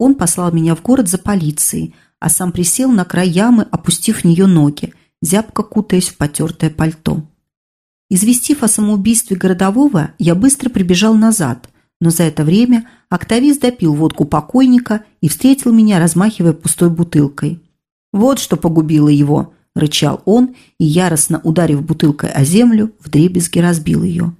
Он послал меня в город за полицией, а сам присел на край ямы, опустив в нее ноги, зябко кутаясь в потертое пальто. Известив о самоубийстве городового, я быстро прибежал назад, но за это время актовист допил водку покойника и встретил меня, размахивая пустой бутылкой. «Вот что погубило его!» – рычал он и, яростно ударив бутылкой о землю, вдребезги разбил ее.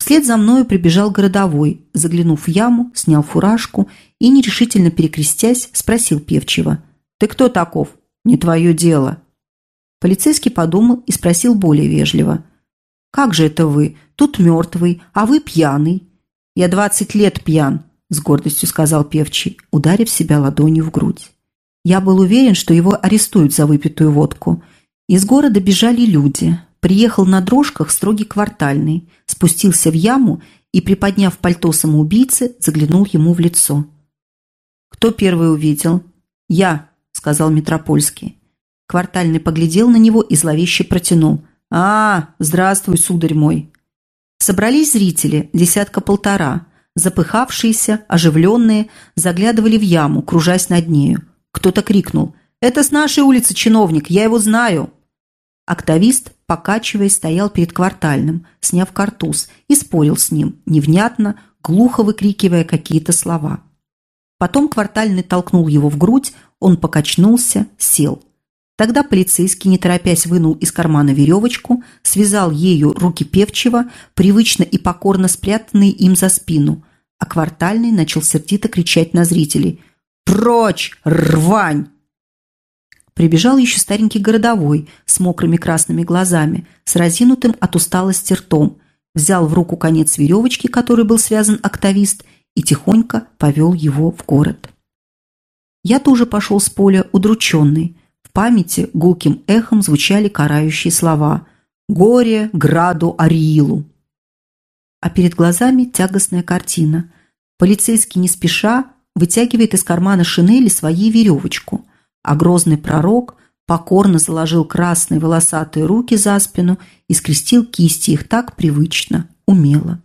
Вслед за мною прибежал городовой, заглянув в яму, снял фуражку и, нерешительно перекрестясь, спросил певчего. «Ты кто таков? Не твое дело!» Полицейский подумал и спросил более вежливо. «Как же это вы? Тут мертвый, а вы пьяный». «Я двадцать лет пьян», – с гордостью сказал певчий, ударив себя ладонью в грудь. Я был уверен, что его арестуют за выпитую водку. Из города бежали люди. Приехал на дрожках строгий квартальный, спустился в яму и, приподняв пальто самоубийцы, заглянул ему в лицо. «Кто первый увидел?» «Я», – сказал Метропольский. Квартальный поглядел на него и зловеще протянул. «А, здравствуй, сударь мой!» Собрались зрители, десятка-полтора. Запыхавшиеся, оживленные, заглядывали в яму, кружась над нею. Кто-то крикнул. «Это с нашей улицы чиновник, я его знаю!» Актовист, покачиваясь, стоял перед квартальным, сняв картуз, и спорил с ним, невнятно, глухо выкрикивая какие-то слова. Потом квартальный толкнул его в грудь, он покачнулся, сел – Тогда полицейский, не торопясь, вынул из кармана веревочку, связал ею руки певчего, привычно и покорно спрятанные им за спину, а квартальный начал сердито кричать на зрителей «Прочь, рвань!» Прибежал еще старенький городовой с мокрыми красными глазами, с разинутым от усталости ртом, взял в руку конец веревочки, который был связан октавист, и тихонько повел его в город. Я тоже пошел с поля удрученный, в памяти гулким эхом звучали карающие слова «Горе граду Ариилу». А перед глазами тягостная картина. Полицейский не спеша вытягивает из кармана шинели своей веревочку, а грозный пророк покорно заложил красные волосатые руки за спину и скрестил кисти их так привычно, умело.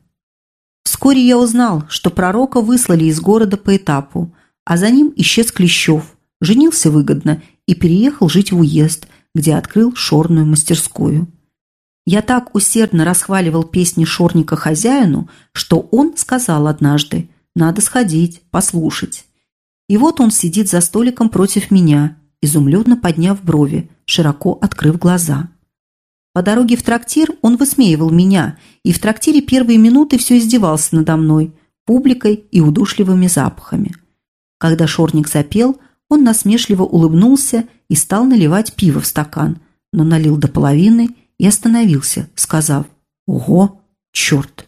Вскоре я узнал, что пророка выслали из города по этапу, а за ним исчез Клещев, женился выгодно и переехал жить в уезд, где открыл шорную мастерскую. Я так усердно расхваливал песни Шорника хозяину, что он сказал однажды «надо сходить, послушать». И вот он сидит за столиком против меня, изумленно подняв брови, широко открыв глаза. По дороге в трактир он высмеивал меня, и в трактире первые минуты все издевался надо мной, публикой и удушливыми запахами. Когда Шорник запел, он насмешливо улыбнулся и стал наливать пиво в стакан, но налил до половины и остановился, сказав «Ого, черт!».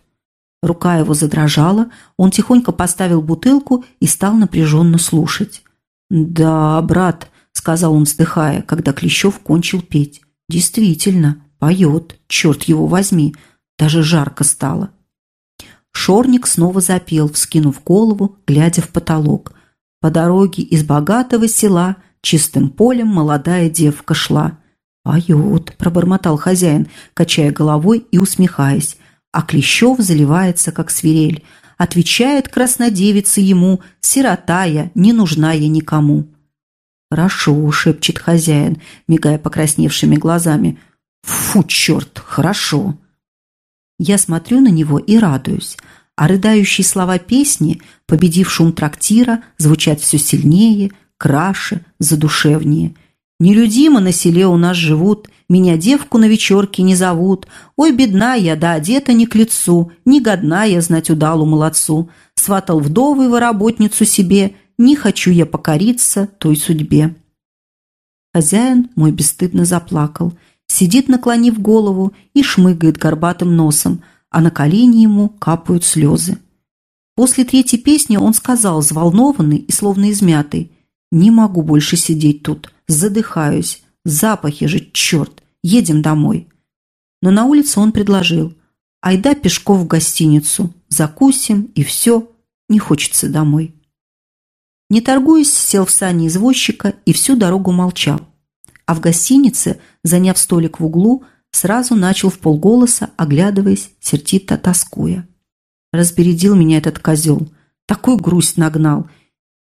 Рука его задрожала, он тихонько поставил бутылку и стал напряженно слушать. «Да, брат», — сказал он, вздыхая, когда Клещев кончил петь. «Действительно, поет, черт его возьми, даже жарко стало». Шорник снова запел, вскинув голову, глядя в потолок. По дороге из богатого села чистым полем молодая девка шла. «Поет», – пробормотал хозяин, качая головой и усмехаясь. А Клещев заливается, как свирель. Отвечает краснодевица ему, «Сирота я, не нужна я никому». «Хорошо», – шепчет хозяин, мигая покрасневшими глазами. «Фу, черт, хорошо». Я смотрю на него и радуюсь – а рыдающие слова песни, победив шум трактира, звучат все сильнее, краше, задушевнее. «Нелюдимо на селе у нас живут, меня девку на вечерке не зовут. Ой, бедна я, да одета не к лицу, не годна я знать удалу молодцу. Сватал вдовы работницу себе, не хочу я покориться той судьбе». Хозяин мой бесстыдно заплакал, сидит, наклонив голову, и шмыгает горбатым носом – а на колени ему капают слезы. После третьей песни он сказал, взволнованный и словно измятый, «Не могу больше сидеть тут, задыхаюсь, запахи же, черт, едем домой». Но на улице он предложил, «Айда пешком в гостиницу, закусим и все, не хочется домой». Не торгуясь, сел в сани извозчика и всю дорогу молчал. А в гостинице, заняв столик в углу, Сразу начал в полголоса, оглядываясь, сердито тоскуя. Разбередил меня этот козел. Такую грусть нагнал.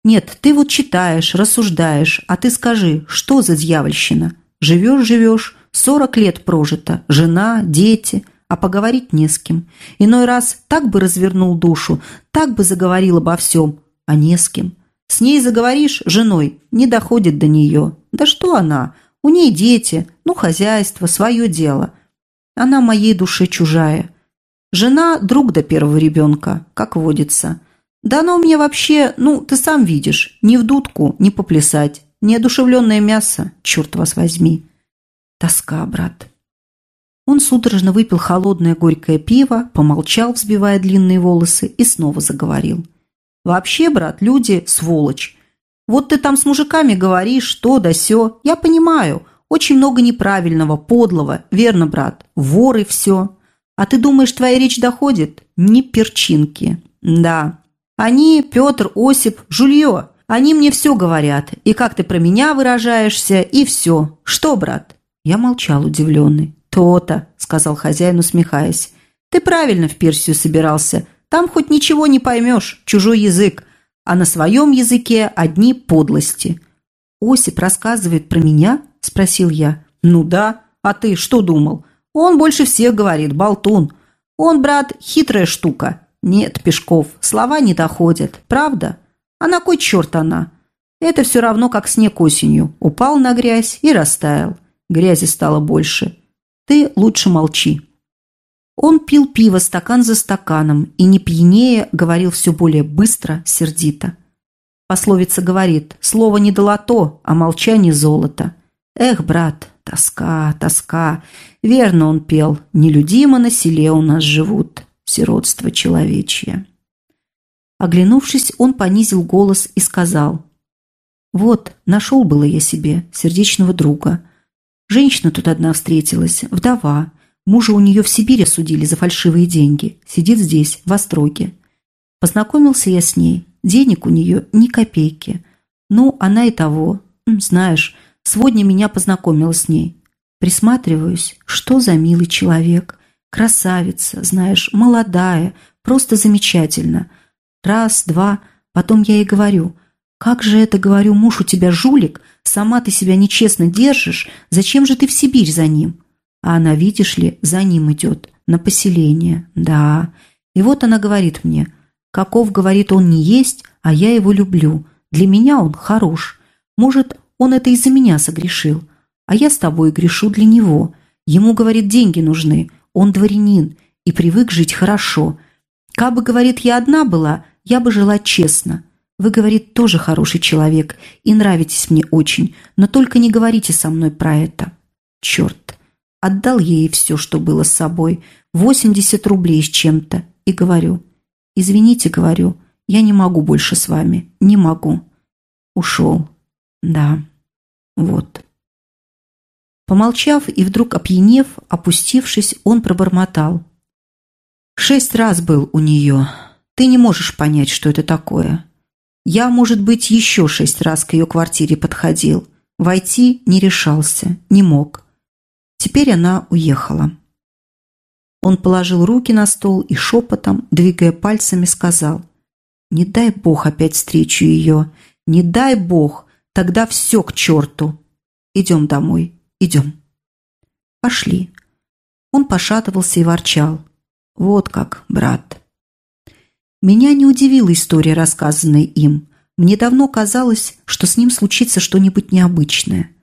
Нет, ты вот читаешь, рассуждаешь, а ты скажи, что за дьявольщина? Живешь-живешь, сорок лет прожито, жена, дети, а поговорить не с кем. Иной раз так бы развернул душу, так бы заговорил обо всем, а не с кем. С ней заговоришь, женой, не доходит до нее. Да что она? У ней дети, ну, хозяйство, свое дело. Она моей душе чужая. Жена – друг до первого ребенка, как водится. Да она у меня вообще, ну, ты сам видишь, ни в дудку, ни поплясать. Неодушевленное мясо, черт вас возьми. Тоска, брат. Он судорожно выпил холодное горькое пиво, помолчал, взбивая длинные волосы, и снова заговорил. «Вообще, брат, люди – сволочь. Вот ты там с мужиками говоришь, что да сё. Я понимаю, очень много неправильного, подлого. Верно, брат, воры все. А ты думаешь, твоя речь доходит? Ни перчинки. Да. Они, Петр, Осип, Жулье. Они мне все говорят. И как ты про меня выражаешься, и все. Что, брат?» Я молчал, удивленный. «То-то», — сказал хозяин, усмехаясь. «Ты правильно в Персию собирался. Там хоть ничего не поймешь, чужой язык а на своем языке одни подлости. «Осип рассказывает про меня?» – спросил я. «Ну да, а ты что думал? Он больше всех говорит, болтун. Он, брат, хитрая штука. Нет, Пешков, слова не доходят, правда? А на кой черт она? Это все равно, как снег осенью. Упал на грязь и растаял. Грязи стало больше. Ты лучше молчи». Он пил пиво стакан за стаканом и, не пьянее, говорил все более быстро, сердито. Пословица говорит «Слово не долото, а молчание золото». Эх, брат, тоска, тоска. Верно он пел «Нелюдимо на селе у нас живут, сиротство человечье». Оглянувшись, он понизил голос и сказал «Вот, нашел было я себе сердечного друга. Женщина тут одна встретилась, вдова». Мужа у нее в Сибири судили за фальшивые деньги. Сидит здесь, в Остроге. Познакомился я с ней. Денег у нее ни копейки. Ну, она и того. Знаешь, сегодня меня познакомила с ней. Присматриваюсь, что за милый человек. Красавица, знаешь, молодая, просто замечательно. Раз, два, потом я ей говорю, как же это, говорю, муж у тебя жулик, сама ты себя нечестно держишь, зачем же ты в Сибирь за ним? А она, видишь ли, за ним идет, на поселение. Да. И вот она говорит мне, каков, говорит, он не есть, а я его люблю. Для меня он хорош. Может, он это из-за меня согрешил. А я с тобой грешу для него. Ему, говорит, деньги нужны. Он дворянин и привык жить хорошо. Кабы, говорит, я одна была, я бы жила честно. Вы, говорит, тоже хороший человек и нравитесь мне очень, но только не говорите со мной про это. Черт, Отдал ей все, что было с собой, 80 рублей с чем-то, и говорю, «Извините, — говорю, — я не могу больше с вами, не могу». Ушел. Да, вот. Помолчав и вдруг опьянев, опустившись, он пробормотал. «Шесть раз был у нее. Ты не можешь понять, что это такое. Я, может быть, еще шесть раз к ее квартире подходил. Войти не решался, не мог. Теперь она уехала. Он положил руки на стол и шепотом, двигая пальцами, сказал «Не дай Бог опять встречу ее! Не дай Бог! Тогда все к черту! Идем домой, идем!» «Пошли!» Он пошатывался и ворчал. «Вот как, брат!» Меня не удивила история, рассказанная им. Мне давно казалось, что с ним случится что-нибудь необычное –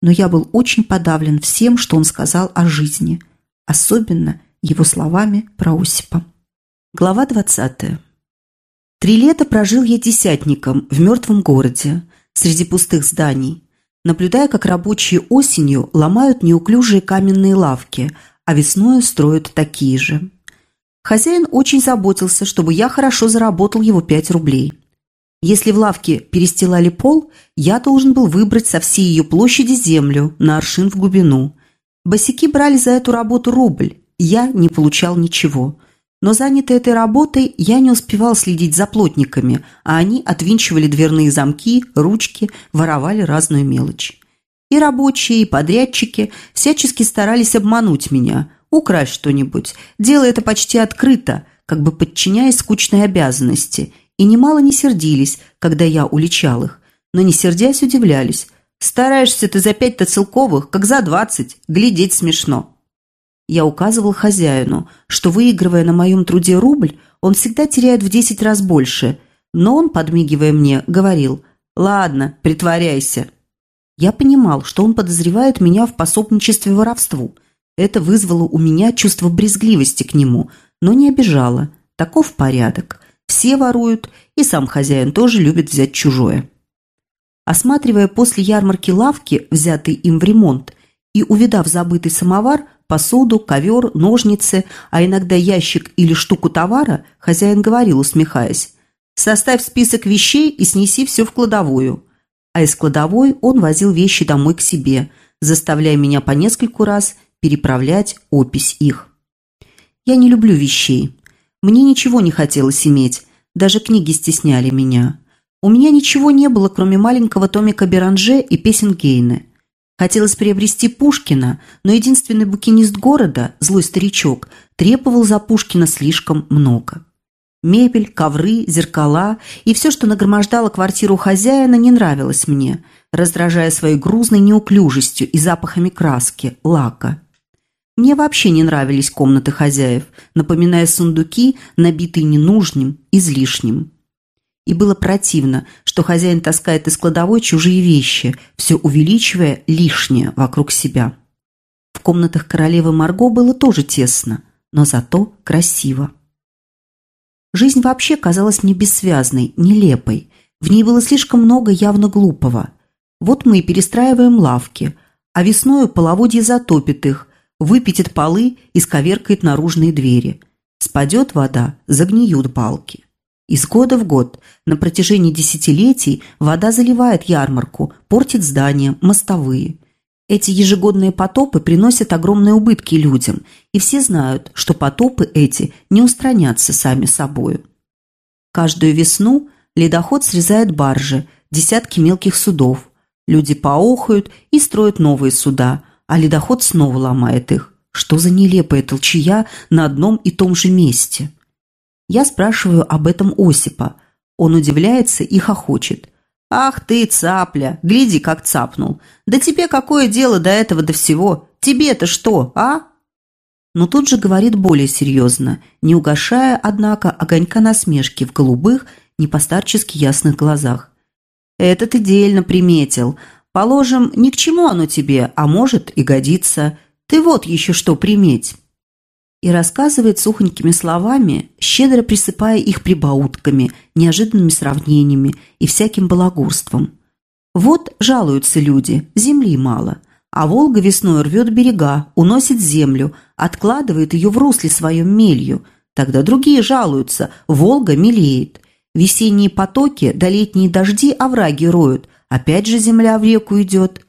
но я был очень подавлен всем, что он сказал о жизни, особенно его словами про Осипа. Глава 20. Три лета прожил я десятником в мертвом городе, среди пустых зданий, наблюдая, как рабочие осенью ломают неуклюжие каменные лавки, а весною строят такие же. Хозяин очень заботился, чтобы я хорошо заработал его пять рублей. Если в лавке перестилали пол, я должен был выбрать со всей ее площади землю на аршин в глубину. Босики брали за эту работу рубль, я не получал ничего. Но занятый этой работой, я не успевал следить за плотниками, а они отвинчивали дверные замки, ручки, воровали разную мелочь. И рабочие, и подрядчики всячески старались обмануть меня, украсть что-нибудь, делая это почти открыто, как бы подчиняясь скучной обязанности – и немало не сердились, когда я уличал их, но не сердясь удивлялись. «Стараешься ты за пять-то целковых, как за двадцать, глядеть смешно». Я указывал хозяину, что, выигрывая на моем труде рубль, он всегда теряет в десять раз больше, но он, подмигивая мне, говорил «Ладно, притворяйся». Я понимал, что он подозревает меня в пособничестве воровству. Это вызвало у меня чувство брезгливости к нему, но не обижало. Таков порядок. Все воруют, и сам хозяин тоже любит взять чужое. Осматривая после ярмарки лавки, взятые им в ремонт, и увидав забытый самовар, посуду, ковер, ножницы, а иногда ящик или штуку товара, хозяин говорил, усмехаясь, «Составь список вещей и снеси все в кладовую а из кладовой он возил вещи домой к себе, заставляя меня по нескольку раз переправлять опись их. Я не люблю вещей. Мне ничего не хотелось иметь, даже книги стесняли меня. У меня ничего не было, кроме маленького томика Беранже и песен Гейне. Хотелось приобрести Пушкина, но единственный букинист города, злой старичок, требовал за Пушкина слишком много. Мебель, ковры, зеркала и все, что нагромождало квартиру хозяина, не нравилось мне, раздражая своей грузной неуклюжестью и запахами краски, лака. Мне вообще не нравились комнаты хозяев, напоминая сундуки, набитые ненужным, излишним. И было противно, что хозяин таскает из кладовой чужие вещи, все увеличивая лишнее вокруг себя. В комнатах королевы Марго было тоже тесно, но зато красиво. Жизнь вообще казалась мне бессвязной, нелепой. В ней было слишком много явно глупого. Вот мы и перестраиваем лавки, а весною половодье затопит их, выпятит полы и сковеркает наружные двери. Спадет вода, загниют балки. Из года в год, на протяжении десятилетий, вода заливает ярмарку, портит здания, мостовые – эти ежегодные потопы приносят огромные убытки людям, и все знают, что потопы эти не устранятся сами собою. Каждую весну ледоход срезает баржи, десятки мелких судов. Люди поохают и строят новые суда, а ледоход снова ломает их. Что за нелепая толчья на одном и том же месте? Я спрашиваю об этом Осипа. Он удивляется и хохочет – «Ах ты, цапля! Гляди, как цапнул! Да тебе какое дело до этого, до всего? Тебе-то что, а?» Но тут же говорит более серьезно, не угошая, однако, огонька насмешки в голубых, не постарчески ясных глазах. «Это ты дельно приметил. Положим, ни к чему оно тебе, а может и годится. Ты вот еще что приметь» и рассказывает сухонькими словами, щедро присыпая их прибаутками, неожиданными сравнениями и всяким балагурством. Вот жалуются люди, земли мало, а Волга весной рвет берега, уносит землю, откладывает ее в русле своем мелью. Тогда другие жалуются, Волга мелеет. Весенние потоки да летние дожди овраги роют, опять же земля в реку идет –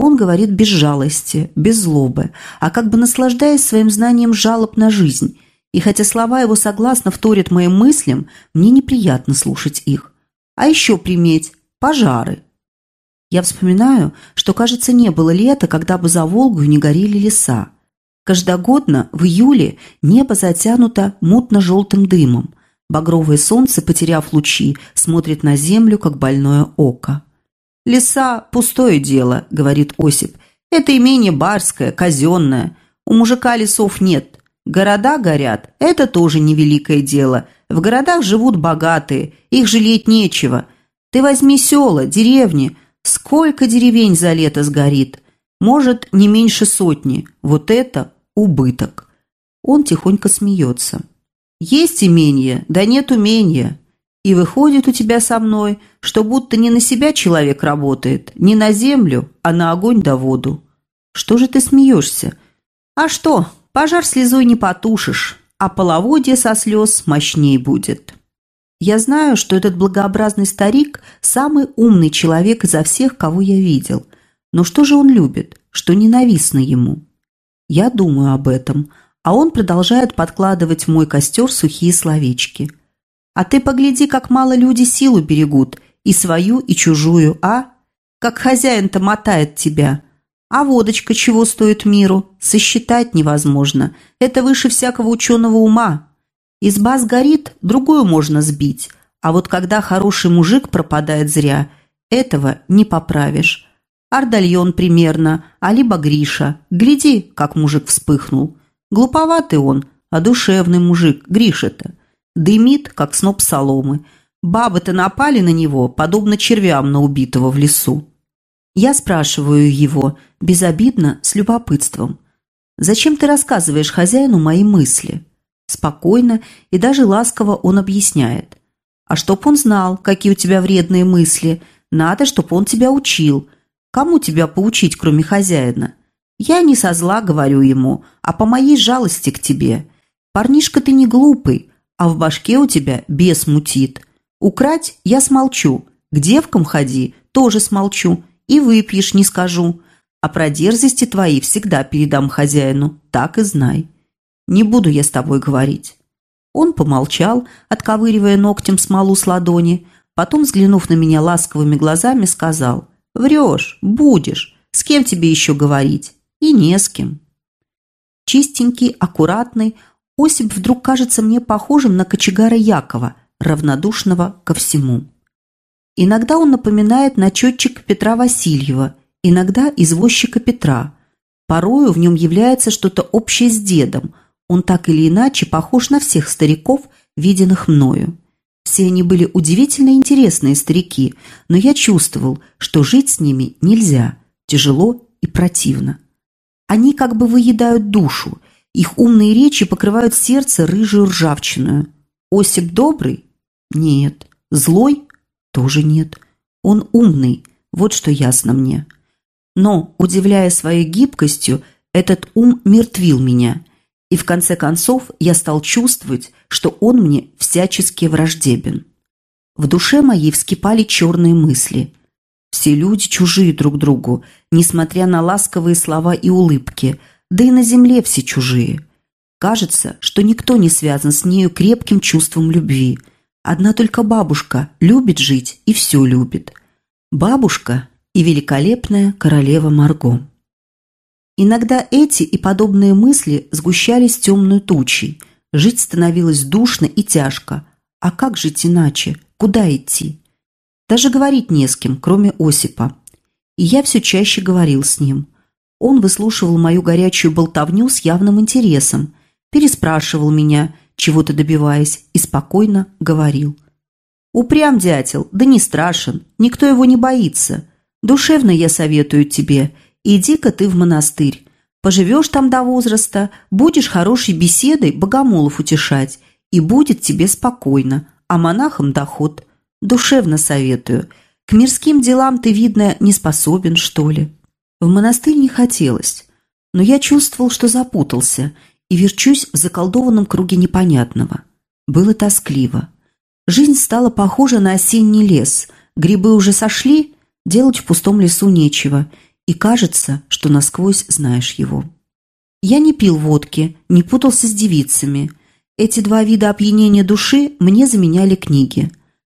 он говорит без жалости, без злобы, а как бы наслаждаясь своим знанием жалоб на жизнь. И хотя слова его согласно вторят моим мыслям, мне неприятно слушать их. А еще приметь – пожары. Я вспоминаю, что, кажется, не было лета, когда бы за Волгу не горели леса. Каждогодно в июле небо затянуто мутно-желтым дымом. Багровое солнце, потеряв лучи, смотрит на землю, как больное око. «Леса – пустое дело», – говорит Осип. «Это имение барское, казенное. У мужика лесов нет. Города горят – это тоже невеликое дело. В городах живут богатые, их жалеть нечего. Ты возьми села, деревни. Сколько деревень за лето сгорит? Может, не меньше сотни. Вот это убыток». Он тихонько смеется. «Есть имение, да нет умения. И выходит у тебя со мной, что будто не на себя человек работает, не на землю, а на огонь да воду. Что же ты смеешься? А что, пожар слезой не потушишь, а половодье со слез мощней будет. Я знаю, что этот благообразный старик – самый умный человек изо всех, кого я видел. Но что же он любит, что ненавистно ему? Я думаю об этом, а он продолжает подкладывать в мой костер сухие словечки – а ты погляди, как мало люди силу берегут, и свою, и чужую, а? Как хозяин-то мотает тебя. А водочка чего стоит миру? Сосчитать невозможно. Это выше всякого ученого ума. Изба сгорит, другую можно сбить. А вот когда хороший мужик пропадает зря, этого не поправишь. Ардальон примерно, а либо Гриша. Гляди, как мужик вспыхнул. Глуповатый он, а душевный мужик, Гриша-то. Дымит, как сноп соломы. Бабы-то напали на него, подобно червям на убитого в лесу. Я спрашиваю его, безобидно, с любопытством. «Зачем ты рассказываешь хозяину мои мысли?» Спокойно и даже ласково он объясняет. «А чтоб он знал, какие у тебя вредные мысли, надо, чтоб он тебя учил. Кому тебя поучить, кроме хозяина? Я не со зла говорю ему, а по моей жалости к тебе. Парнишка ты не глупый, а в башке у тебя бес мутит. Украть я смолчу, к девкам ходи, тоже смолчу, и выпьешь не скажу. А про дерзости твои всегда передам хозяину, так и знай. Не буду я с тобой говорить». Он помолчал, отковыривая ногтем смолу с ладони, потом, взглянув на меня ласковыми глазами, сказал «Врешь, будешь, с кем тебе еще говорить?» «И не с кем». Чистенький, аккуратный, Осип вдруг кажется мне похожим на кочегара Якова, равнодушного ко всему. Иногда он напоминает начетчика Петра Васильева, иногда извозчика Петра. Порою в нем является что-то общее с дедом. Он так или иначе похож на всех стариков, виденных мною. Все они были удивительно интересные старики, но я чувствовал, что жить с ними нельзя, тяжело и противно. Они как бы выедают душу, их умные речи покрывают сердце рыжую ржавчиную. Осип добрый? Нет. Злой? Тоже нет. Он умный, вот что ясно мне. Но, удивляя своей гибкостью, этот ум мертвил меня. И в конце концов я стал чувствовать, что он мне всячески враждебен. В душе моей вскипали черные мысли. Все люди чужие друг другу, несмотря на ласковые слова и улыбки, да и на земле все чужие. Кажется, что никто не связан с нею крепким чувством любви – Одна только бабушка любит жить и все любит. Бабушка и великолепная королева Марго. Иногда эти и подобные мысли сгущались темной тучей. Жить становилось душно и тяжко. А как жить иначе? Куда идти? Даже говорить не с кем, кроме Осипа. И я все чаще говорил с ним. Он выслушивал мою горячую болтовню с явным интересом, переспрашивал меня – чего-то добиваясь, и спокойно говорил. «Упрям, дятел, да не страшен, никто его не боится. Душевно я советую тебе, иди-ка ты в монастырь. Поживешь там до возраста, будешь хорошей беседой богомолов утешать, и будет тебе спокойно, а монахам доход. Душевно советую. К мирским делам ты, видно, не способен, что ли». В монастырь не хотелось, но я чувствовал, что запутался – и верчусь в заколдованном круге непонятного. Было тоскливо. Жизнь стала похожа на осенний лес. Грибы уже сошли, делать в пустом лесу нечего, и кажется, что насквозь знаешь его. Я не пил водки, не путался с девицами. Эти два вида опьянения души мне заменяли книги.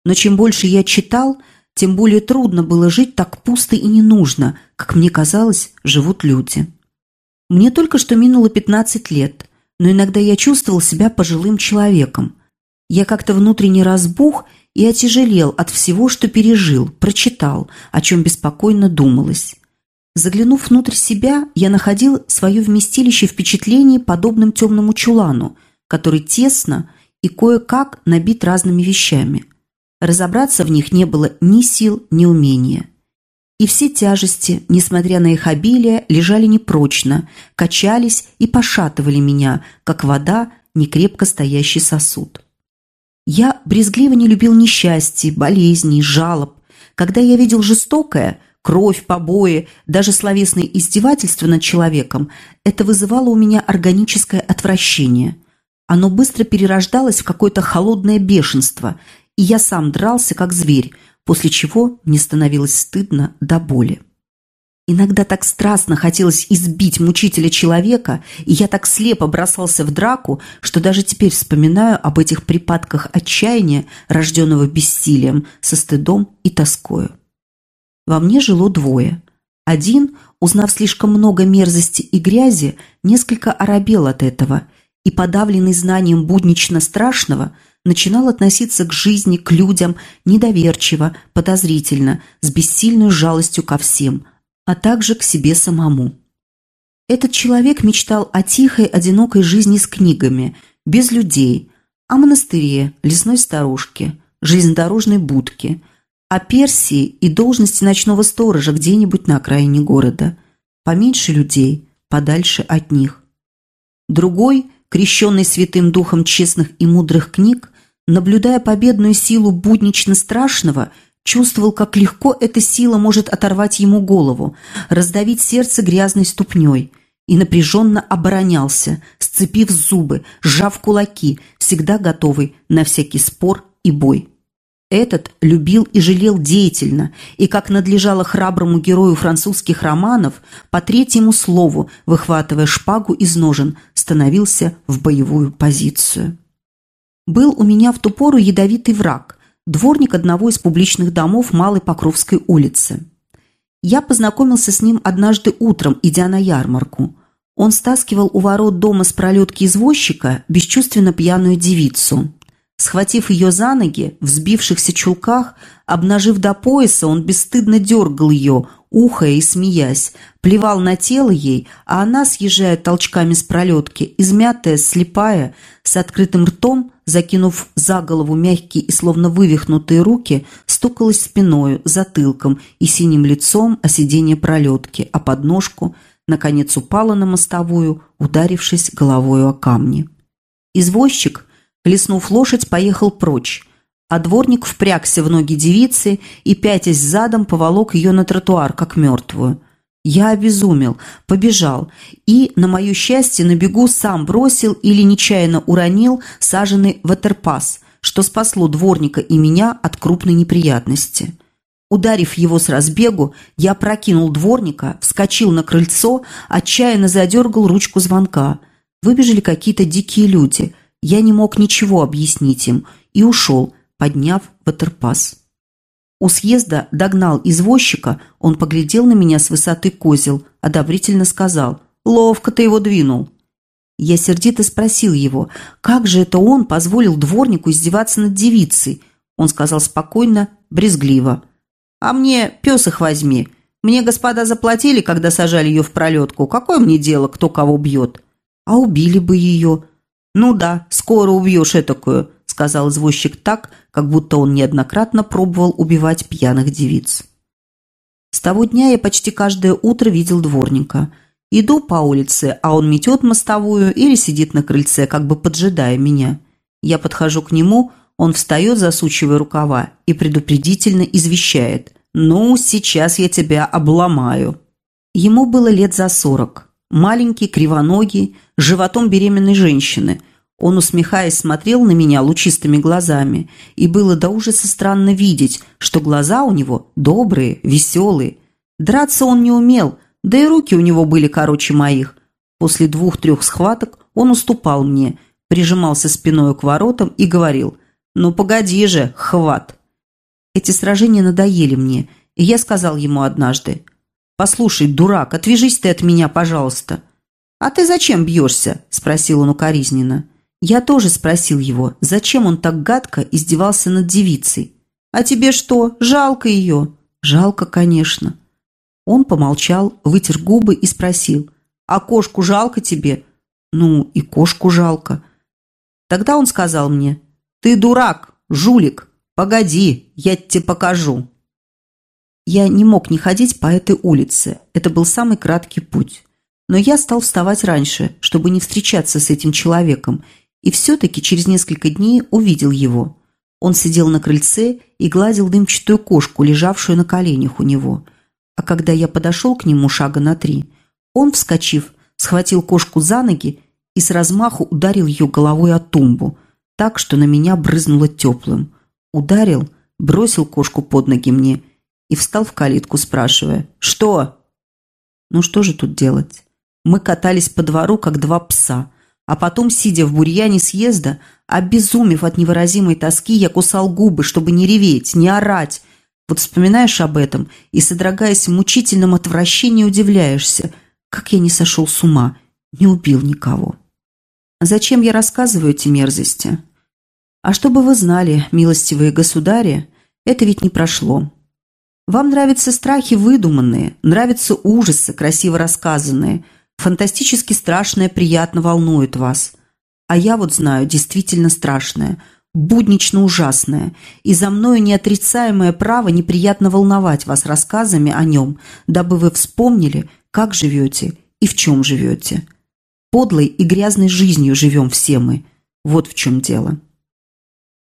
Но чем больше я читал, тем более трудно было жить так пусто и ненужно, как мне казалось, живут люди. Мне только что минуло 15 лет, но иногда я чувствовал себя пожилым человеком. Я как-то внутренне разбух и отяжелел от всего, что пережил, прочитал, о чем беспокойно думалось. Заглянув внутрь себя, я находил свое вместилище впечатлений подобным темному чулану, который тесно и кое-как набит разными вещами. Разобраться в них не было ни сил, ни умения. И все тяжести, несмотря на их обилие, лежали непрочно, качались и пошатывали меня, как вода, некрепко стоящий сосуд. Я брезгливо не любил несчастья, болезней, жалоб. Когда я видел жестокое, кровь, побои, даже словесные издевательства над человеком, это вызывало у меня органическое отвращение. Оно быстро перерождалось в какое-то холодное бешенство, и я сам дрался, как зверь, после чего мне становилось стыдно до боли. Иногда так страстно хотелось избить мучителя человека, и я так слепо бросался в драку, что даже теперь вспоминаю об этих припадках отчаяния, рожденного бессилием, со стыдом и тоскою. Во мне жило двое. Один, узнав слишком много мерзости и грязи, несколько оробел от этого и, подавленный знанием буднично страшного, начинал относиться к жизни, к людям недоверчиво, подозрительно, с бессильной жалостью ко всем, а также к себе самому. Этот человек мечтал о тихой, одинокой жизни с книгами, без людей, о монастыре, лесной старушке, железнодорожной будке, о Персии и должности ночного сторожа где-нибудь на окраине города. Поменьше людей, подальше от них. Другой, крещенный святым духом честных и мудрых книг, наблюдая победную силу буднично страшного, чувствовал, как легко эта сила может оторвать ему голову, раздавить сердце грязной ступней, и напряженно оборонялся, сцепив зубы, сжав кулаки, всегда готовый на всякий спор и бой. Этот любил и жалел деятельно, и, как надлежало храброму герою французских романов, по третьему слову, выхватывая шпагу из ножен, становился в боевую позицию. Был у меня в ту пору ядовитый враг, дворник одного из публичных домов Малой Покровской улицы. Я познакомился с ним однажды утром, идя на ярмарку. Он стаскивал у ворот дома с пролетки извозчика бесчувственно пьяную девицу. Схватив ее за ноги, в сбившихся чулках, обнажив до пояса, он бесстыдно дергал ее, ухая и смеясь, плевал на тело ей, а она, съезжая толчками с пролетки, измятая, слепая, с открытым ртом, закинув за голову мягкие и словно вывихнутые руки, стукалась спиною, затылком и синим лицом о сиденье пролетки, а подножку – наконец упала на мостовую, ударившись головою о камни. Извозчик, хлестнув лошадь, поехал прочь, а дворник впрягся в ноги девицы и, пятясь задом, поволок ее на тротуар, как мертвую. Я обезумел, побежал и, на мое счастье, на бегу сам бросил или нечаянно уронил саженный ватерпас, что спасло дворника и меня от крупной неприятности. Ударив его с разбегу, я прокинул дворника, вскочил на крыльцо, отчаянно задергал ручку звонка. Выбежали какие-то дикие люди. Я не мог ничего объяснить им и ушел, подняв ватерпас. У съезда догнал извозчика, он поглядел на меня с высоты козел, одобрительно сказал «Ловко ты его двинул». Я сердито спросил его, как же это он позволил дворнику издеваться над девицей? Он сказал спокойно, брезгливо – а мне пес их возьми. Мне господа заплатили, когда сажали ее в пролетку. Какое мне дело, кто кого бьет? А убили бы ее. Ну да, скоро убьешь этакую, сказал извозчик так, как будто он неоднократно пробовал убивать пьяных девиц. С того дня я почти каждое утро видел дворника. Иду по улице, а он метет мостовую или сидит на крыльце, как бы поджидая меня. Я подхожу к нему, он встает, засучивая рукава, и предупредительно извещает. «Ну, сейчас я тебя обломаю». Ему было лет за сорок. Маленький, кривоногий, с животом беременной женщины. Он, усмехаясь, смотрел на меня лучистыми глазами, и было до ужаса странно видеть, что глаза у него добрые, веселые. Драться он не умел, да и руки у него были короче моих. После двух-трех схваток он уступал мне, прижимался спиной к воротам и говорил «Ну погоди же, хват!» Эти сражения надоели мне, и я сказал ему однажды «Послушай, дурак, отвяжись ты от меня, пожалуйста». «А ты зачем бьешься?» – спросил он укоризненно. Я тоже спросил его, зачем он так гадко издевался над девицей. «А тебе что, жалко ее?» «Жалко, конечно». Он помолчал, вытер губы и спросил. «А кошку жалко тебе?» «Ну, и кошку жалко». Тогда он сказал мне, «Ты дурак, жулик! Погоди, я тебе покажу!» Я не мог не ходить по этой улице. Это был самый краткий путь. Но я стал вставать раньше, чтобы не встречаться с этим человеком, и все-таки через несколько дней увидел его. Он сидел на крыльце и гладил дымчатую кошку, лежавшую на коленях у него. А когда я подошел к нему шага на три, он, вскочив, схватил кошку за ноги и с размаху ударил ее головой о тумбу – так, что на меня брызнуло теплым. Ударил, бросил кошку под ноги мне и встал в калитку, спрашивая «Что?». Ну что же тут делать? Мы катались по двору, как два пса, а потом, сидя в бурьяне съезда, обезумев от невыразимой тоски, я кусал губы, чтобы не реветь, не орать. Вот вспоминаешь об этом и, содрогаясь в мучительном отвращении, удивляешься, как я не сошел с ума, не убил никого. Зачем я рассказываю эти мерзости? А чтобы вы знали, милостивые государи, это ведь не прошло. Вам нравятся страхи выдуманные, нравятся ужасы, красиво рассказанные, фантастически страшное приятно волнует вас. А я вот знаю действительно страшное, буднично ужасное, и за мною неотрицаемое право неприятно волновать вас рассказами о нем, дабы вы вспомнили, как живете и в чем живете. Подлой и грязной жизнью живем все мы. Вот в чем дело.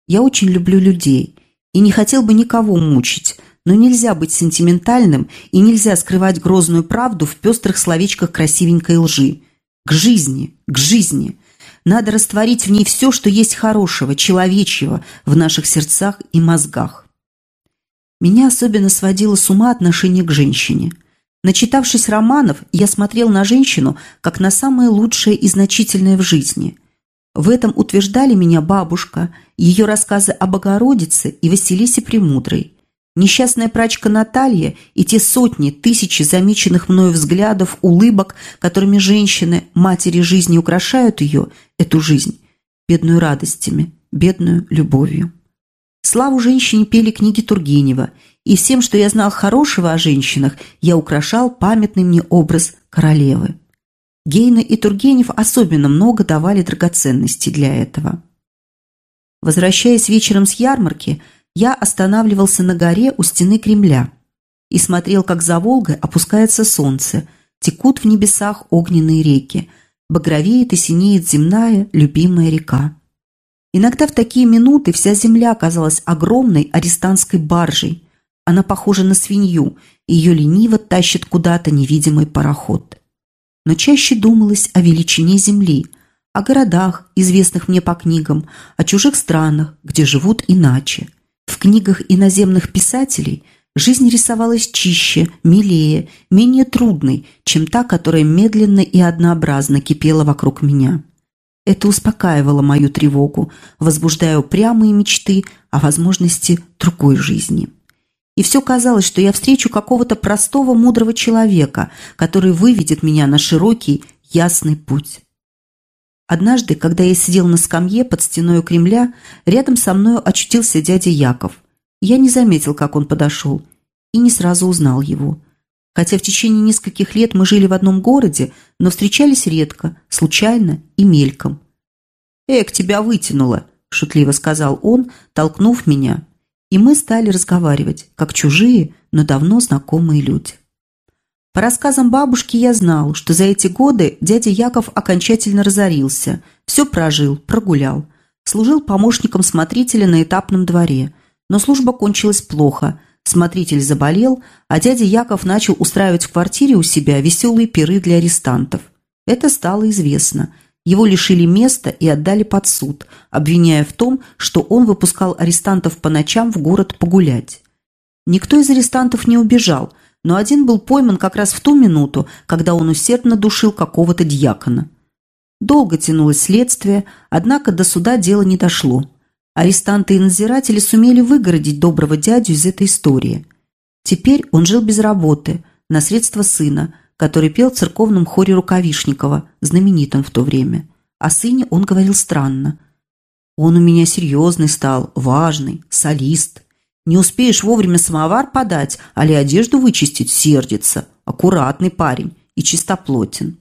Я очень люблю людей и не хотел бы никого мучить, но нельзя быть сентиментальным и нельзя скрывать грозную правду в пестрых словечках красивенькой лжи. К жизни, к жизни. Надо растворить в ней все, что есть хорошего, человечьего в наших сердцах и мозгах. Меня особенно сводило с ума отношение к женщине. Начитавшись романов, я смотрел на женщину как на самое лучшее и значительное в жизни. В этом утверждали меня бабушка, ее рассказы о Богородице и Василисе Премудрой – Несчастная прачка Наталья и те сотни, тысячи замеченных мною взглядов, улыбок, которыми женщины, матери жизни украшают ее, эту жизнь, бедную радостями, бедную любовью. Славу женщине пели книги Тургенева, и всем, что я знал хорошего о женщинах, я украшал памятный мне образ королевы. Гейна и Тургенев особенно много давали драгоценностей для этого. Возвращаясь вечером с ярмарки – я останавливался на горе у стены Кремля и смотрел, как за Волгой опускается солнце, текут в небесах огненные реки, багровеет и синеет земная, любимая река. Иногда в такие минуты вся земля казалась огромной арестантской баржей. Она похожа на свинью, и ее лениво тащит куда-то невидимый пароход. Но чаще думалось о величине земли, о городах, известных мне по книгам, о чужих странах, где живут иначе – в книгах иноземных писателей жизнь рисовалась чище, милее, менее трудной, чем та, которая медленно и однообразно кипела вокруг меня. Это успокаивало мою тревогу, возбуждая упрямые мечты о возможности другой жизни. И все казалось, что я встречу какого-то простого, мудрого человека, который выведет меня на широкий, ясный путь. Однажды, когда я сидел на скамье под стеной Кремля, рядом со мною очутился дядя Яков. Я не заметил, как он подошел, и не сразу узнал его. Хотя в течение нескольких лет мы жили в одном городе, но встречались редко, случайно и мельком. «Эк, тебя вытянуло!» – шутливо сказал он, толкнув меня. И мы стали разговаривать, как чужие, но давно знакомые люди. По рассказам бабушки я знал, что за эти годы дядя Яков окончательно разорился, все прожил, прогулял. Служил помощником смотрителя на этапном дворе. Но служба кончилась плохо. Смотритель заболел, а дядя Яков начал устраивать в квартире у себя веселые пиры для арестантов. Это стало известно. Его лишили места и отдали под суд, обвиняя в том, что он выпускал арестантов по ночам в город погулять. Никто из арестантов не убежал – но один был пойман как раз в ту минуту, когда он усердно душил какого-то дьякона. Долго тянулось следствие, однако до суда дело не дошло. Арестанты и надзиратели сумели выгородить доброго дядю из этой истории. Теперь он жил без работы, на средства сына, который пел в церковном хоре Рукавишникова, знаменитом в то время. О сыне он говорил странно. «Он у меня серьезный стал, важный, солист». Не успеешь вовремя самовар подать, али одежду вычистить, сердится. Аккуратный парень и чистоплотен.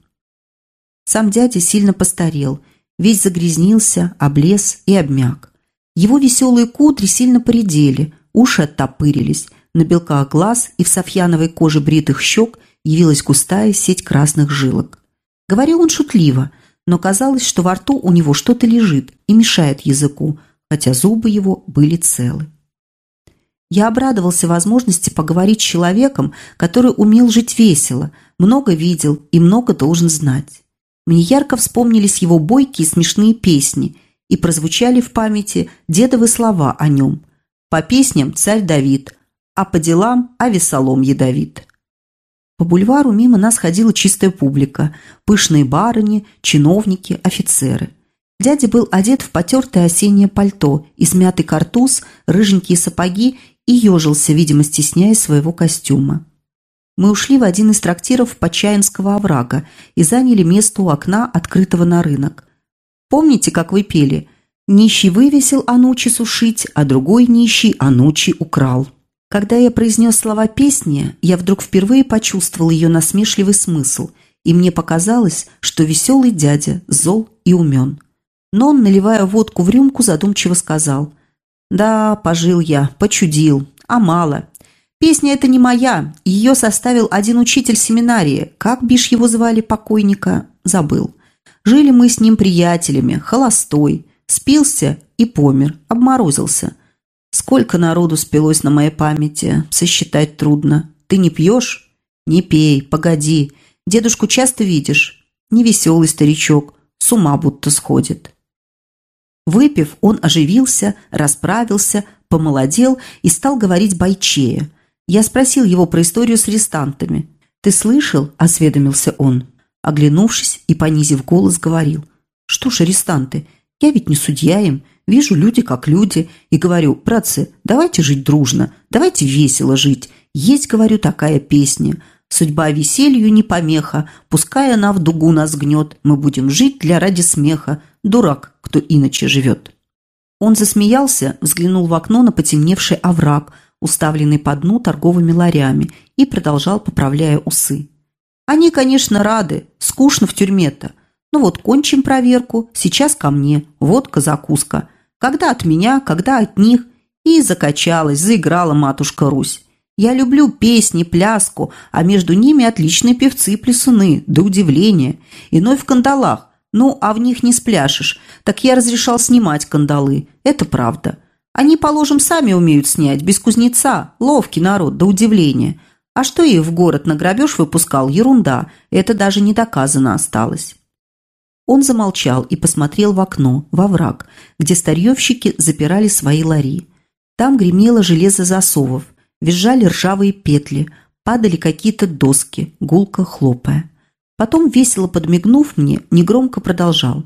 Сам дядя сильно постарел, весь загрязнился, облез и обмяк. Его веселые кудри сильно поредели, уши оттопырились, на белках глаз и в софьяновой коже бритых щек явилась густая сеть красных жилок. Говорил он шутливо, но казалось, что во рту у него что-то лежит и мешает языку, хотя зубы его были целы. Я обрадовался возможности поговорить с человеком, который умел жить весело, много видел и много должен знать. Мне ярко вспомнились его бойкие смешные песни и прозвучали в памяти дедовы слова о нем. По песням царь Давид, а по делам Авесолом ядовит. По бульвару мимо нас ходила чистая публика, пышные барыни, чиновники, офицеры. Дядя был одет в потертое осеннее пальто, измятый картуз, рыженькие сапоги и ежился, видимо, стесняясь своего костюма. Мы ушли в один из трактиров Почаинского оврага и заняли место у окна, открытого на рынок. «Помните, как вы пели? Нищий вывесил Анучи сушить, а другой нищий Анучи украл. Когда я произнес слова песни, я вдруг впервые почувствовал ее насмешливый смысл, и мне показалось, что веселый дядя зол и умен. Но он, наливая водку в рюмку, задумчиво сказал «Да, пожил я, почудил, а мало. Песня эта не моя, ее составил один учитель семинарии. Как бишь его звали покойника? Забыл. Жили мы с ним приятелями, холостой. Спился и помер, обморозился. Сколько народу спилось на моей памяти, сосчитать трудно. Ты не пьешь? Не пей, погоди. Дедушку часто видишь? Невеселый старичок, с ума будто сходит. Выпив, он оживился, расправился, помолодел и стал говорить бойчее. Я спросил его про историю с арестантами. «Ты слышал?» – осведомился он. Оглянувшись и понизив голос, говорил. «Что ж, арестанты, я ведь не судья им, вижу люди как люди, и говорю, братцы, давайте жить дружно, давайте весело жить. Есть, говорю, такая песня. Судьба веселью не помеха, пускай она в дугу нас гнет, мы будем жить для ради смеха, дурак, кто иначе живет». Он засмеялся, взглянул в окно на потемневший овраг – уставленный по дну торговыми ларями, и продолжал, поправляя усы. «Они, конечно, рады. Скучно в тюрьме-то. Ну вот, кончим проверку. Сейчас ко мне. Водка-закуска. Когда от меня, когда от них». И закачалась, заиграла матушка Русь. Я люблю песни, пляску, а между ними отличные певцы-плясуны, до удивления. Иной в кандалах. Ну, а в них не спляшешь. Так я разрешал снимать кандалы. Это правда. Они, положим, сами умеют снять, без кузнеца. Ловкий народ, до удивления. А что их в город на грабеж выпускал? Ерунда. Это даже не доказано осталось. Он замолчал и посмотрел в окно, во враг, где старьевщики запирали свои лари. Там гремело железо засовов, визжали ржавые петли, падали какие-то доски, гулко хлопая. Потом, весело подмигнув мне, негромко продолжал.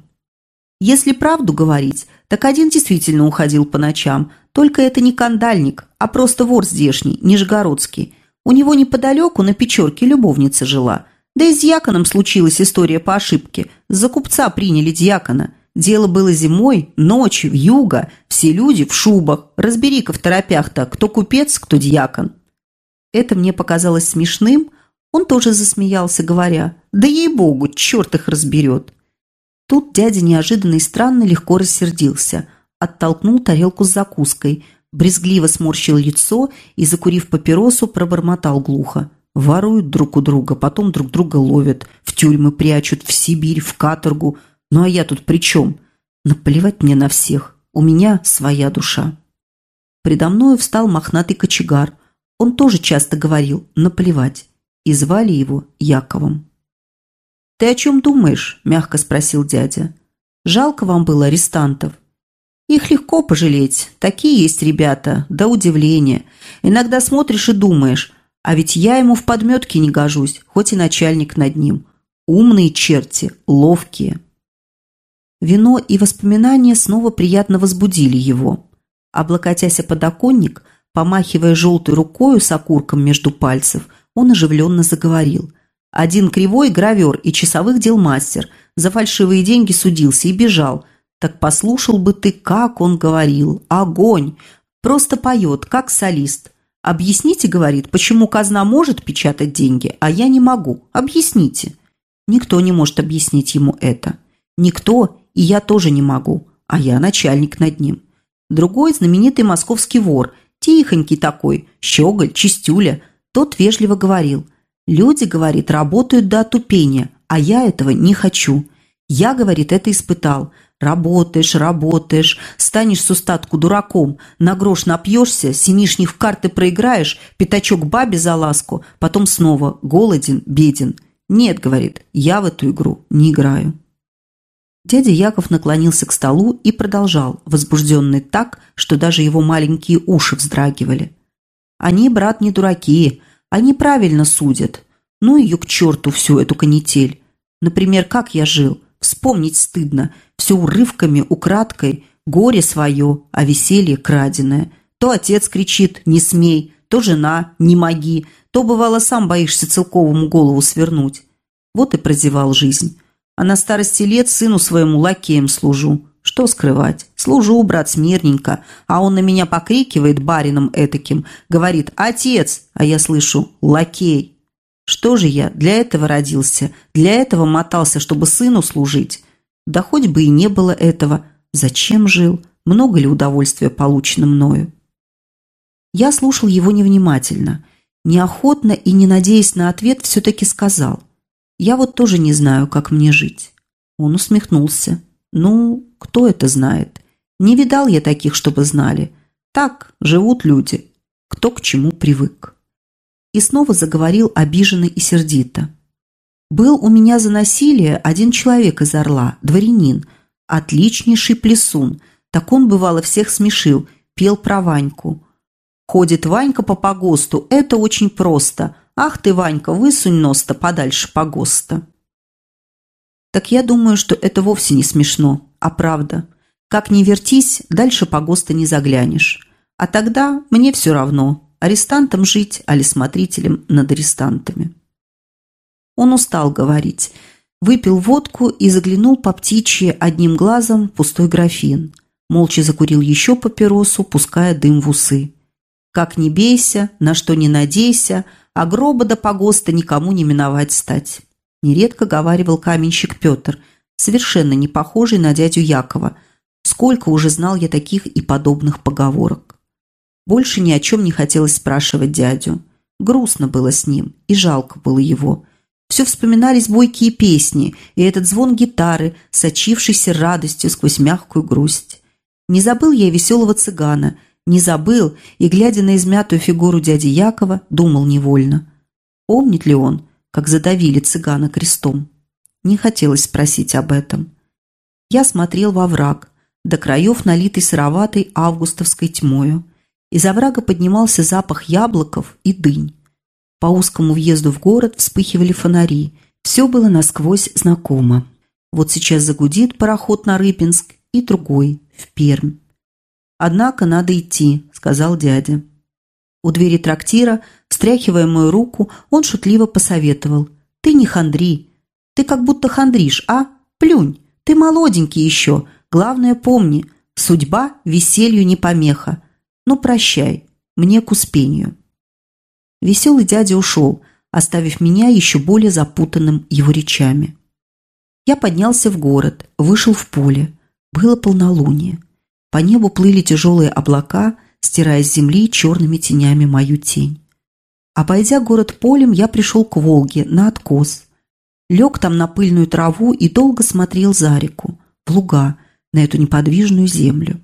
Если правду говорить, так один действительно уходил по ночам. Только это не кандальник, а просто вор здешний, нижегородский. У него неподалеку на Печорке любовница жила. Да и с дьяконом случилась история по ошибке. За купца приняли дьякона. Дело было зимой, ночью, в юго. Все люди в шубах. Разбери-ка в торопях-то, кто купец, кто дьякон. Это мне показалось смешным. Он тоже засмеялся, говоря, «Да ей-богу, черт их разберет». Тут дядя неожиданно и странно легко рассердился, оттолкнул тарелку с закуской, брезгливо сморщил лицо и, закурив папиросу, пробормотал глухо. Воруют друг у друга, потом друг друга ловят, в тюрьмы прячут, в Сибирь, в каторгу. Ну а я тут при чем? Наплевать мне на всех. У меня своя душа. Предо мною встал мохнатый кочегар. Он тоже часто говорил «наплевать». И звали его Яковом. «Ты о чем думаешь?» – мягко спросил дядя. «Жалко вам было арестантов?» «Их легко пожалеть. Такие есть ребята. До удивления. Иногда смотришь и думаешь, а ведь я ему в подметке не гожусь, хоть и начальник над ним. Умные черти, ловкие». Вино и воспоминания снова приятно возбудили его. Облокотясь о подоконник, помахивая желтой рукою с окурком между пальцев, он оживленно заговорил – один кривой гравер и часовых дел мастер. За фальшивые деньги судился и бежал. Так послушал бы ты, как он говорил. Огонь! Просто поет, как солист. «Объясните, — говорит, — почему казна может печатать деньги, а я не могу. Объясните». Никто не может объяснить ему это. Никто, и я тоже не могу, а я начальник над ним. Другой знаменитый московский вор, тихонький такой, щеголь, чистюля, тот вежливо говорил – Люди, говорит, работают до отупения, а я этого не хочу. Я, говорит, это испытал. Работаешь, работаешь, станешь с устатку дураком, на грош напьешься, семишних в карты проиграешь, пятачок бабе за ласку, потом снова голоден, беден. Нет, говорит, я в эту игру не играю. Дядя Яков наклонился к столу и продолжал, возбужденный так, что даже его маленькие уши вздрагивали. Они, брат, не дураки, они правильно судят. Ну ее к черту всю эту канитель. Например, как я жил? Вспомнить стыдно. Все урывками, украдкой. Горе свое, а веселье краденое. То отец кричит «не смей», то жена «не моги», то, бывало, сам боишься целковому голову свернуть. Вот и прозевал жизнь. А на старости лет сыну своему лакеем служу. Что скрывать? Служу, брат, смирненько, а он на меня покрикивает барином этаким, говорит «Отец!», а я слышу «Лакей!». Что же я, для этого родился, для этого мотался, чтобы сыну служить? Да хоть бы и не было этого. Зачем жил? Много ли удовольствия получено мною? Я слушал его невнимательно. Неохотно и не надеясь на ответ, все-таки сказал. Я вот тоже не знаю, как мне жить. Он усмехнулся. Ну, кто это знает? Не видал я таких, чтобы знали. Так живут люди. Кто к чему привык. И снова заговорил обиженно и сердито. Был у меня за насилие один человек из Орла, дворянин, отличнейший плесун. Так он, бывало, всех смешил, пел про Ваньку. Ходит Ванька по погосту, это очень просто. Ах ты, Ванька, высунь нос-то подальше погоста. Так я думаю, что это вовсе не смешно, а правда. Как ни вертись, дальше погоста не заглянешь. А тогда мне все равно, арестантом жить, али смотрителем над арестантами. Он устал говорить, выпил водку и заглянул по птичьи одним глазом в пустой графин. Молча закурил еще папиросу, пуская дым в усы. Как ни бейся, на что ни надейся, а гроба до погоста никому не миновать стать нередко говаривал каменщик Петр, совершенно не похожий на дядю Якова. Сколько уже знал я таких и подобных поговорок. Больше ни о чем не хотелось спрашивать дядю. Грустно было с ним, и жалко было его. Все вспоминались бойкие песни, и этот звон гитары, сочившийся радостью сквозь мягкую грусть. Не забыл я веселого цыгана, не забыл, и, глядя на измятую фигуру дяди Якова, думал невольно. Помнит ли он, как задавили цыгана крестом. Не хотелось спросить об этом. Я смотрел во враг, до краев налитый сыроватой августовской тьмою. Из оврага поднимался запах яблоков и дынь. По узкому въезду в город вспыхивали фонари. Все было насквозь знакомо. Вот сейчас загудит пароход на Рыбинск и другой, в Пермь. «Однако надо идти», — сказал дядя. У двери трактира, встряхивая мою руку, он шутливо посоветовал. «Ты не хандри. Ты как будто хандришь, а? Плюнь. Ты молоденький еще. Главное помни, судьба веселью не помеха. Ну, прощай. Мне к успению». Веселый дядя ушел, оставив меня еще более запутанным его речами. Я поднялся в город, вышел в поле. Было полнолуние. По небу плыли тяжелые облака – стирая с земли черными тенями мою тень. Обойдя город полем, я пришел к Волге, на откос. Лег там на пыльную траву и долго смотрел за реку, в луга, на эту неподвижную землю.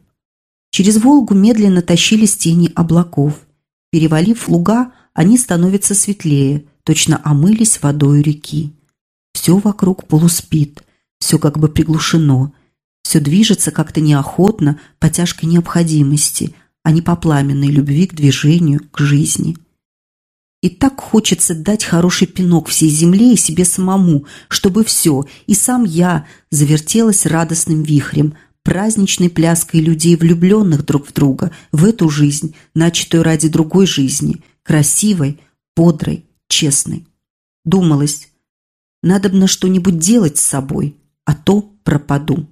Через Волгу медленно тащились тени облаков. Перевалив луга, они становятся светлее, точно омылись водой реки. Все вокруг полуспит, все как бы приглушено, все движется как-то неохотно, по тяжкой необходимости – а не по пламенной любви к движению, к жизни. И так хочется дать хороший пинок всей земле и себе самому, чтобы все, и сам я, завертелась радостным вихрем, праздничной пляской людей, влюбленных друг в друга, в эту жизнь, начатую ради другой жизни, красивой, бодрой, честной. Думалось, надо бы на что-нибудь делать с собой, а то пропаду.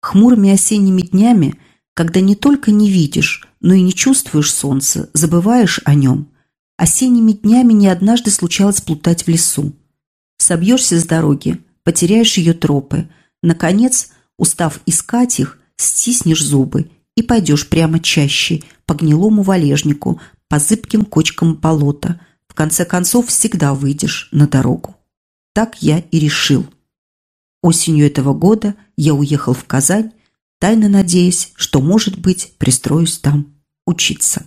Хмурыми осенними днями – когда не только не видишь, но и не чувствуешь солнца, забываешь о нем. Осенними днями не однажды случалось плутать в лесу. Собьешься с дороги, потеряешь ее тропы. Наконец, устав искать их, стиснешь зубы и пойдешь прямо чаще, по гнилому валежнику, по зыбким кочкам болота. В конце концов, всегда выйдешь на дорогу. Так я и решил. Осенью этого года я уехал в Казань тайно надеясь, что, может быть, пристроюсь там учиться.